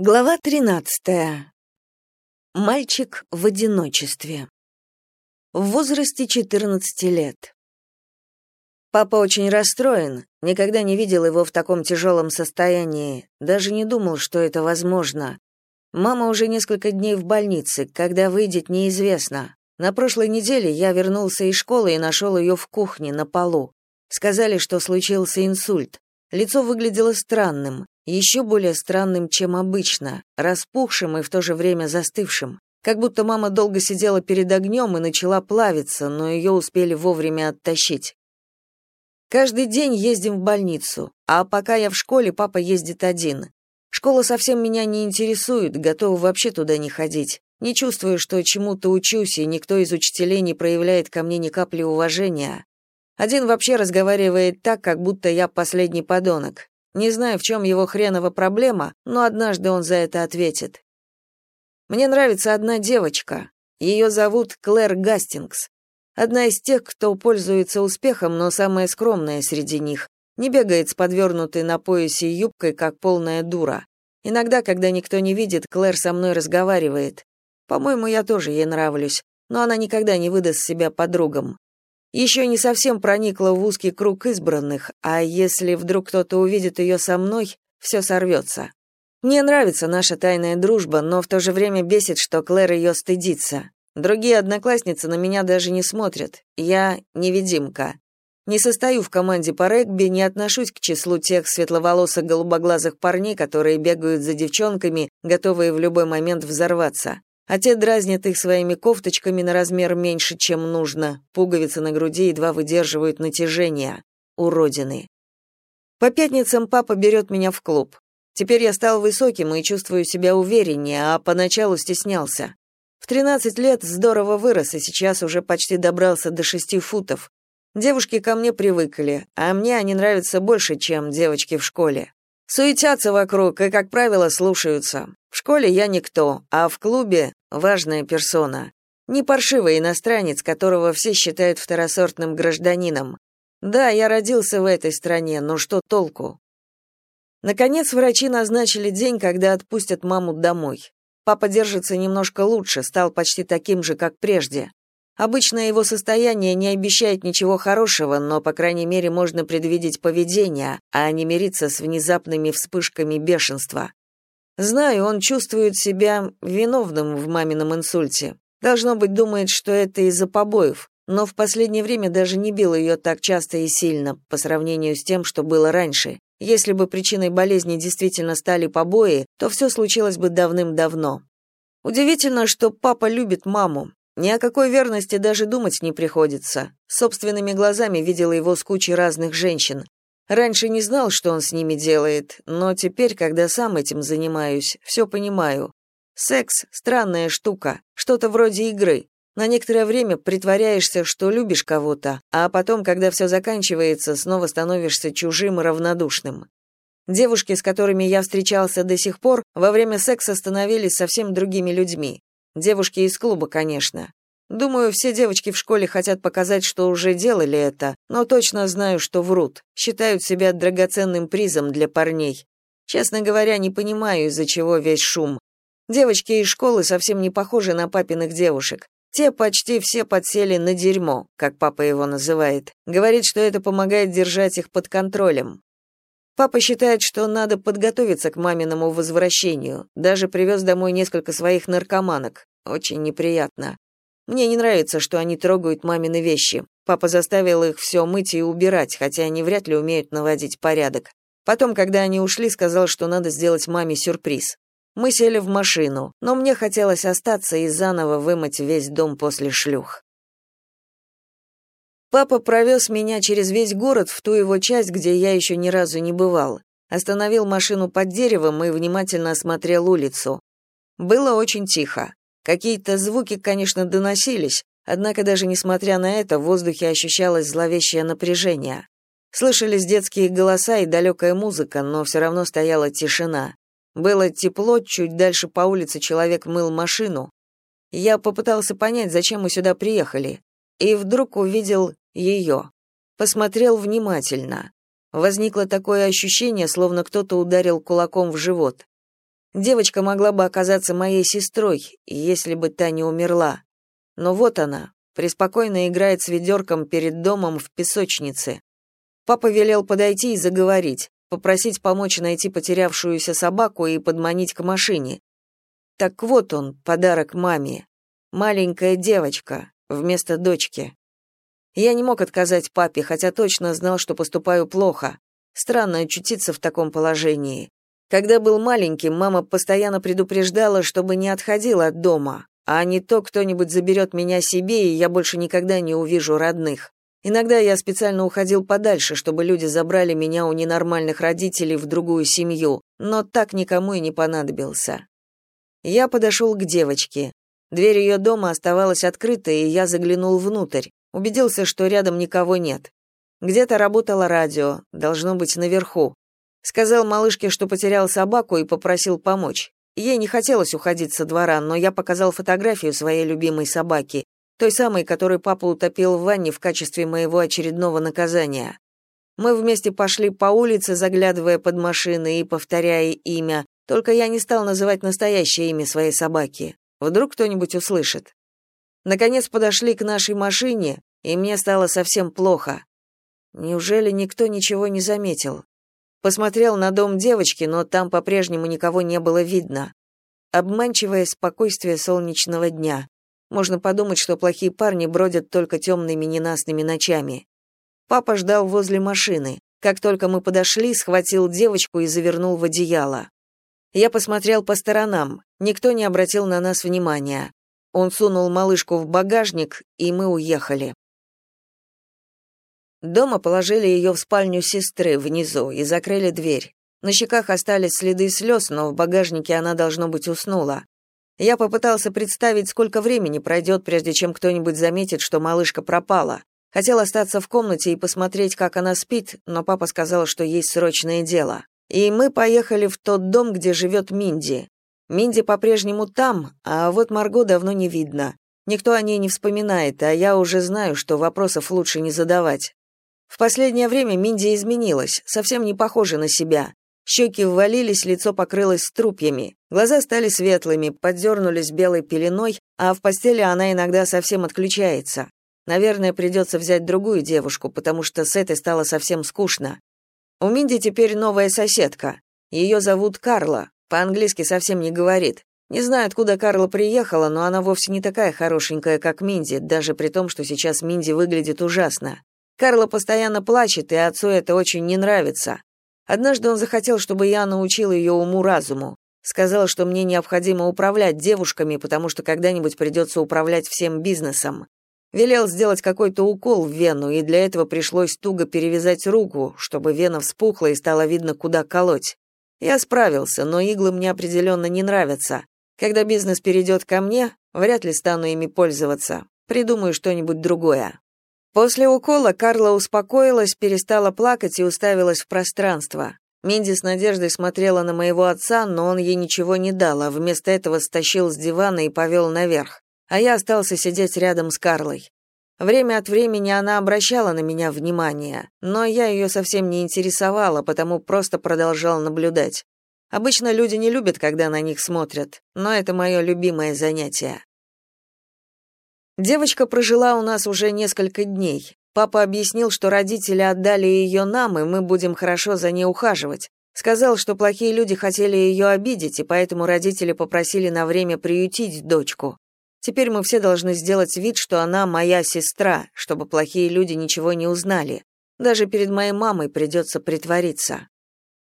Глава 13. Мальчик в одиночестве. В возрасте 14 лет. Папа очень расстроен, никогда не видел его в таком тяжелом состоянии, даже не думал, что это возможно. Мама уже несколько дней в больнице, когда выйдет, неизвестно. На прошлой неделе я вернулся из школы и нашел ее в кухне, на полу. Сказали, что случился инсульт. Лицо выглядело странным, еще более странным, чем обычно, распухшим и в то же время застывшим. Как будто мама долго сидела перед огнем и начала плавиться, но ее успели вовремя оттащить. Каждый день ездим в больницу, а пока я в школе, папа ездит один. Школа совсем меня не интересует, готова вообще туда не ходить. Не чувствую, что чему-то учусь, и никто из учителей не проявляет ко мне ни капли уважения. Один вообще разговаривает так, как будто я последний подонок. Не знаю, в чем его хренова проблема, но однажды он за это ответит. Мне нравится одна девочка. Ее зовут Клэр Гастингс. Одна из тех, кто пользуется успехом, но самая скромная среди них. Не бегает с подвернутой на поясе юбкой, как полная дура. Иногда, когда никто не видит, Клэр со мной разговаривает. По-моему, я тоже ей нравлюсь, но она никогда не выдаст себя подругам еще не совсем проникла в узкий круг избранных, а если вдруг кто-то увидит ее со мной, все сорвется. Мне нравится наша тайная дружба, но в то же время бесит, что Клэр ее стыдится. Другие одноклассницы на меня даже не смотрят. Я невидимка. Не состою в команде по регби, не отношусь к числу тех светловолосых голубоглазых парней, которые бегают за девчонками, готовые в любой момент взорваться а те дразнят их своими кофточками на размер меньше, чем нужно. Пуговицы на груди едва выдерживают натяжение. Уродины. По пятницам папа берет меня в клуб. Теперь я стал высоким и чувствую себя увереннее, а поначалу стеснялся. В 13 лет здорово вырос и сейчас уже почти добрался до 6 футов. Девушки ко мне привыкли, а мне они нравятся больше, чем девочки в школе. Суетятся вокруг и, как правило, слушаются. В школе я никто, а в клубе важная персона. Не паршивый иностранец, которого все считают второсортным гражданином. Да, я родился в этой стране, но что толку? Наконец врачи назначили день, когда отпустят маму домой. Папа держится немножко лучше, стал почти таким же, как прежде. Обычно его состояние не обещает ничего хорошего, но, по крайней мере, можно предвидеть поведение, а не мириться с внезапными вспышками бешенства. Знаю, он чувствует себя виновным в мамином инсульте. Должно быть, думает, что это из-за побоев, но в последнее время даже не бил ее так часто и сильно, по сравнению с тем, что было раньше. Если бы причиной болезни действительно стали побои, то все случилось бы давным-давно. Удивительно, что папа любит маму, ни о какой верности даже думать не приходится. Собственными глазами видела его с кучей разных женщин. Раньше не знал, что он с ними делает, но теперь, когда сам этим занимаюсь, все понимаю. Секс — странная штука, что-то вроде игры. На некоторое время притворяешься, что любишь кого-то, а потом, когда все заканчивается, снова становишься чужим и равнодушным. Девушки, с которыми я встречался до сих пор, во время секса становились совсем другими людьми. Девушки из клуба, конечно. Думаю, все девочки в школе хотят показать, что уже делали это, но точно знаю, что врут. Считают себя драгоценным призом для парней. Честно говоря, не понимаю, из-за чего весь шум. Девочки из школы совсем не похожи на папиных девушек. Те почти все подсели на дерьмо, как папа его называет. Говорит, что это помогает держать их под контролем. Папа считает, что надо подготовиться к маминому возвращению. Даже привез домой несколько своих наркоманок. Очень неприятно. Мне не нравится, что они трогают мамины вещи. Папа заставил их все мыть и убирать, хотя они вряд ли умеют наводить порядок. Потом, когда они ушли, сказал, что надо сделать маме сюрприз. Мы сели в машину, но мне хотелось остаться и заново вымыть весь дом после шлюх. Папа провез меня через весь город в ту его часть, где я еще ни разу не бывал. Остановил машину под деревом и внимательно осмотрел улицу. Было очень тихо. Какие-то звуки, конечно, доносились, однако даже несмотря на это в воздухе ощущалось зловещее напряжение. Слышались детские голоса и далекая музыка, но все равно стояла тишина. Было тепло, чуть дальше по улице человек мыл машину. Я попытался понять, зачем мы сюда приехали и вдруг увидел ее. Посмотрел внимательно. Возникло такое ощущение, словно кто-то ударил кулаком в живот. Девочка могла бы оказаться моей сестрой, если бы та не умерла. Но вот она, преспокойно играет с ведерком перед домом в песочнице. Папа велел подойти и заговорить, попросить помочь найти потерявшуюся собаку и подманить к машине. Так вот он, подарок маме. Маленькая девочка вместо дочки. Я не мог отказать папе, хотя точно знал, что поступаю плохо. Странно очутиться в таком положении. Когда был маленьким, мама постоянно предупреждала, чтобы не отходил от дома, а не то кто-нибудь заберет меня себе, и я больше никогда не увижу родных. Иногда я специально уходил подальше, чтобы люди забрали меня у ненормальных родителей в другую семью, но так никому и не понадобился. Я подошел к девочке. Дверь ее дома оставалась открытой, и я заглянул внутрь. Убедился, что рядом никого нет. Где-то работало радио, должно быть наверху. Сказал малышке, что потерял собаку и попросил помочь. Ей не хотелось уходить со двора, но я показал фотографию своей любимой собаки, той самой, которую папа утопил в ванне в качестве моего очередного наказания. Мы вместе пошли по улице, заглядывая под машины и повторяя имя, только я не стал называть настоящее имя своей собаки. Вдруг кто-нибудь услышит. Наконец подошли к нашей машине, и мне стало совсем плохо. Неужели никто ничего не заметил? Посмотрел на дом девочки, но там по-прежнему никого не было видно. Обманчивое спокойствие солнечного дня. Можно подумать, что плохие парни бродят только темными ненастными ночами. Папа ждал возле машины. Как только мы подошли, схватил девочку и завернул в одеяло. Я посмотрел по сторонам. Никто не обратил на нас внимания. Он сунул малышку в багажник, и мы уехали. Дома положили ее в спальню сестры внизу и закрыли дверь. На щеках остались следы слез, но в багажнике она, должно быть, уснула. Я попытался представить, сколько времени пройдет, прежде чем кто-нибудь заметит, что малышка пропала. Хотел остаться в комнате и посмотреть, как она спит, но папа сказал, что есть срочное дело. И мы поехали в тот дом, где живет Минди. Минди по-прежнему там, а вот Марго давно не видно. Никто о ней не вспоминает, а я уже знаю, что вопросов лучше не задавать. В последнее время Минди изменилась, совсем не похожа на себя. Щеки ввалились, лицо покрылось струпьями. Глаза стали светлыми, поддернулись белой пеленой, а в постели она иногда совсем отключается. Наверное, придется взять другую девушку, потому что с этой стало совсем скучно. У Минди теперь новая соседка. Ее зовут Карла, по-английски совсем не говорит. Не знаю, откуда Карла приехала, но она вовсе не такая хорошенькая, как Минди, даже при том, что сейчас Минди выглядит ужасно. Карла постоянно плачет, и отцу это очень не нравится. Однажды он захотел, чтобы я научил ее уму-разуму. Сказал, что мне необходимо управлять девушками, потому что когда-нибудь придется управлять всем бизнесом. Велел сделать какой-то укол в вену, и для этого пришлось туго перевязать руку, чтобы вена вспухла и стало видно, куда колоть. Я справился, но иглы мне определенно не нравятся. Когда бизнес перейдет ко мне, вряд ли стану ими пользоваться. Придумаю что-нибудь другое. После укола Карла успокоилась, перестала плакать и уставилась в пространство. Минди с надеждой смотрела на моего отца, но он ей ничего не дал, а вместо этого стащил с дивана и повел наверх. А я остался сидеть рядом с Карлой. Время от времени она обращала на меня внимание, но я ее совсем не интересовала, потому просто продолжал наблюдать. Обычно люди не любят, когда на них смотрят, но это мое любимое занятие. Девочка прожила у нас уже несколько дней. Папа объяснил, что родители отдали ее нам, и мы будем хорошо за ней ухаживать. Сказал, что плохие люди хотели ее обидеть, и поэтому родители попросили на время приютить дочку. Теперь мы все должны сделать вид, что она моя сестра, чтобы плохие люди ничего не узнали. Даже перед моей мамой придется притвориться.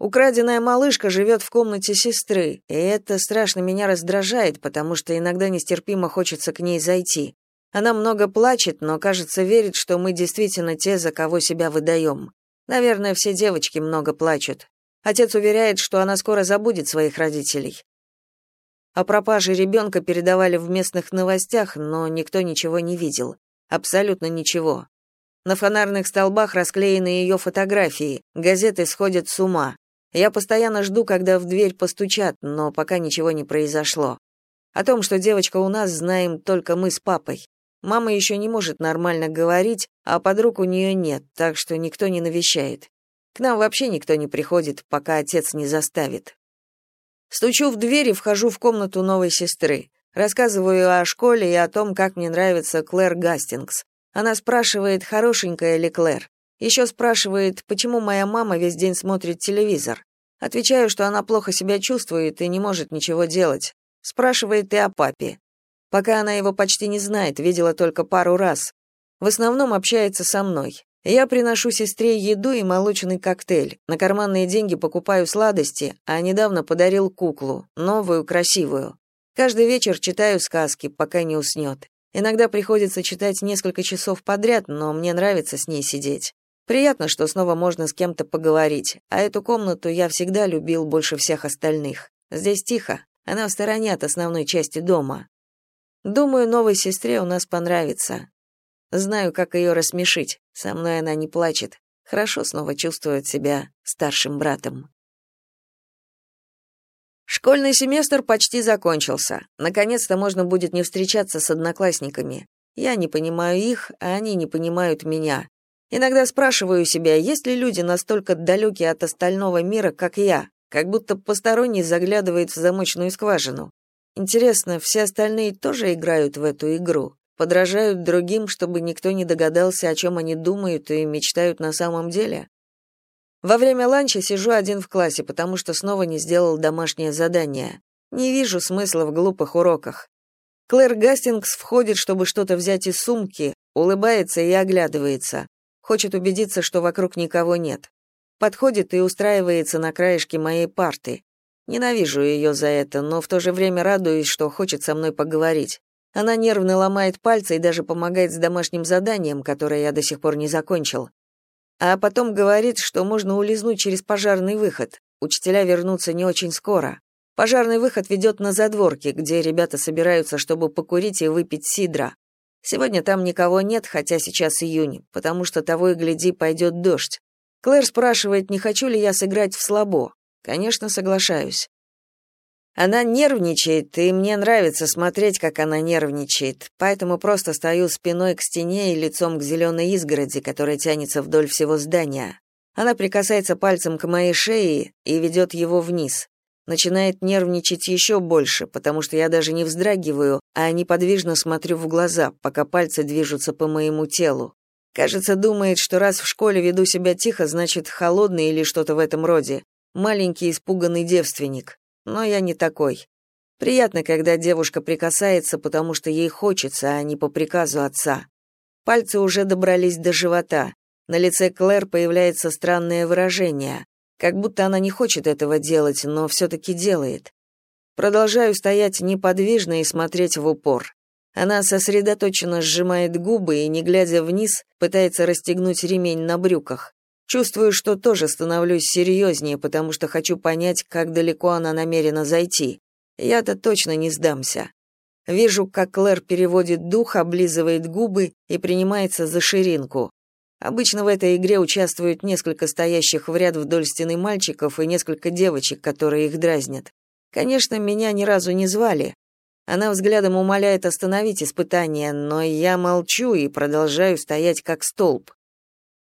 Украденная малышка живет в комнате сестры, и это страшно меня раздражает, потому что иногда нестерпимо хочется к ней зайти. Она много плачет, но, кажется, верит, что мы действительно те, за кого себя выдаем. Наверное, все девочки много плачут. Отец уверяет, что она скоро забудет своих родителей. О пропаже ребенка передавали в местных новостях, но никто ничего не видел. Абсолютно ничего. На фонарных столбах расклеены ее фотографии, газеты сходят с ума. Я постоянно жду, когда в дверь постучат, но пока ничего не произошло. О том, что девочка у нас, знаем только мы с папой. Мама еще не может нормально говорить, а подруг у нее нет, так что никто не навещает. К нам вообще никто не приходит, пока отец не заставит. Стучу в дверь и вхожу в комнату новой сестры. Рассказываю о школе и о том, как мне нравится Клэр Гастингс. Она спрашивает, хорошенькая ли Клэр. Еще спрашивает, почему моя мама весь день смотрит телевизор. Отвечаю, что она плохо себя чувствует и не может ничего делать. Спрашивает и о папе. Пока она его почти не знает, видела только пару раз. В основном общается со мной. Я приношу сестре еду и молочный коктейль. На карманные деньги покупаю сладости, а недавно подарил куклу, новую, красивую. Каждый вечер читаю сказки, пока не уснет. Иногда приходится читать несколько часов подряд, но мне нравится с ней сидеть. Приятно, что снова можно с кем-то поговорить, а эту комнату я всегда любил больше всех остальных. Здесь тихо, она в стороне от основной части дома. Думаю, новой сестре у нас понравится. Знаю, как ее рассмешить. Со мной она не плачет. Хорошо снова чувствует себя старшим братом. Школьный семестр почти закончился. Наконец-то можно будет не встречаться с одноклассниками. Я не понимаю их, а они не понимают меня. Иногда спрашиваю себя, есть ли люди настолько далекие от остального мира, как я, как будто посторонний заглядывает в замочную скважину. Интересно, все остальные тоже играют в эту игру? Подражают другим, чтобы никто не догадался, о чем они думают и мечтают на самом деле? Во время ланча сижу один в классе, потому что снова не сделал домашнее задание. Не вижу смысла в глупых уроках. Клэр Гастингс входит, чтобы что-то взять из сумки, улыбается и оглядывается. Хочет убедиться, что вокруг никого нет. Подходит и устраивается на краешке моей парты. Ненавижу ее за это, но в то же время радуюсь, что хочет со мной поговорить. Она нервно ломает пальцы и даже помогает с домашним заданием, которое я до сих пор не закончил. А потом говорит, что можно улизнуть через пожарный выход. Учителя вернутся не очень скоро. Пожарный выход ведет на задворки, где ребята собираются, чтобы покурить и выпить сидра. Сегодня там никого нет, хотя сейчас июнь, потому что того и гляди пойдет дождь. Клэр спрашивает, не хочу ли я сыграть в слабо. Конечно, соглашаюсь. Она нервничает, и мне нравится смотреть, как она нервничает, поэтому просто стою спиной к стене и лицом к зеленой изгороди, которая тянется вдоль всего здания. Она прикасается пальцем к моей шее и ведет его вниз. Начинает нервничать еще больше, потому что я даже не вздрагиваю, а неподвижно смотрю в глаза, пока пальцы движутся по моему телу. Кажется, думает, что раз в школе веду себя тихо, значит, холодный или что-то в этом роде. Маленький испуганный девственник но я не такой. Приятно, когда девушка прикасается, потому что ей хочется, а не по приказу отца. Пальцы уже добрались до живота. На лице Клэр появляется странное выражение, как будто она не хочет этого делать, но все-таки делает. Продолжаю стоять неподвижно и смотреть в упор. Она сосредоточенно сжимает губы и, не глядя вниз, пытается расстегнуть ремень на брюках. Чувствую, что тоже становлюсь серьезнее, потому что хочу понять, как далеко она намерена зайти. Я-то точно не сдамся. Вижу, как Клэр переводит дух, облизывает губы и принимается за ширинку. Обычно в этой игре участвуют несколько стоящих в ряд вдоль стены мальчиков и несколько девочек, которые их дразнят. Конечно, меня ни разу не звали. Она взглядом умоляет остановить испытание, но я молчу и продолжаю стоять как столб.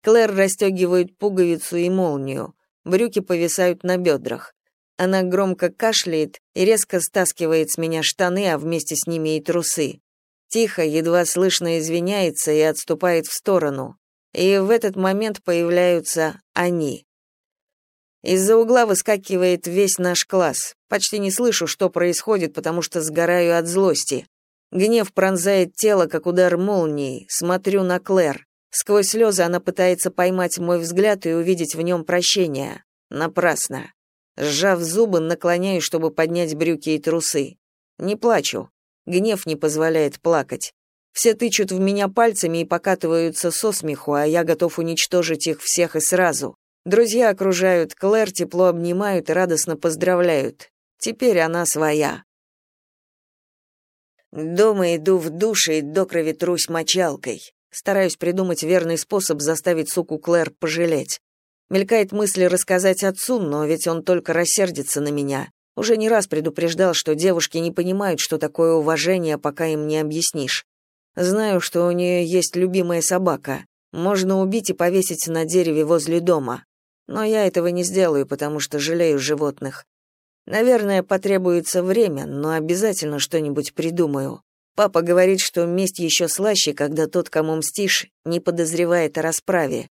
Клэр расстегивает пуговицу и молнию. Брюки повисают на бедрах. Она громко кашляет и резко стаскивает с меня штаны, а вместе с ними и трусы. Тихо, едва слышно извиняется и отступает в сторону. И в этот момент появляются они. Из-за угла выскакивает весь наш класс. Почти не слышу, что происходит, потому что сгораю от злости. Гнев пронзает тело, как удар молнии. Смотрю на Клэр. Сквозь слезы она пытается поймать мой взгляд и увидеть в нем прощение. Напрасно. Сжав зубы, наклоняюсь, чтобы поднять брюки и трусы. Не плачу. Гнев не позволяет плакать. Все тычут в меня пальцами и покатываются со смеху, а я готов уничтожить их всех и сразу. Друзья окружают Клэр, тепло обнимают и радостно поздравляют. Теперь она своя. Дома иду в душ и до крови трусь мочалкой. Стараюсь придумать верный способ заставить суку Клэр пожалеть. Мелькает мысль рассказать отцу, но ведь он только рассердится на меня. Уже не раз предупреждал, что девушки не понимают, что такое уважение, пока им не объяснишь. Знаю, что у нее есть любимая собака. Можно убить и повесить на дереве возле дома. Но я этого не сделаю, потому что жалею животных. Наверное, потребуется время, но обязательно что-нибудь придумаю. Папа говорит, что месть еще слаще, когда тот, кому мстишь, не подозревает о расправе.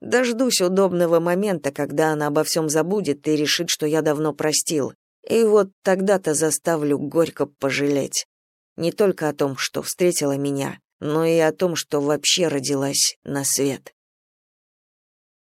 Дождусь удобного момента, когда она обо всем забудет и решит, что я давно простил. И вот тогда-то заставлю горько пожалеть. Не только о том, что встретила меня, но и о том, что вообще родилась на свет.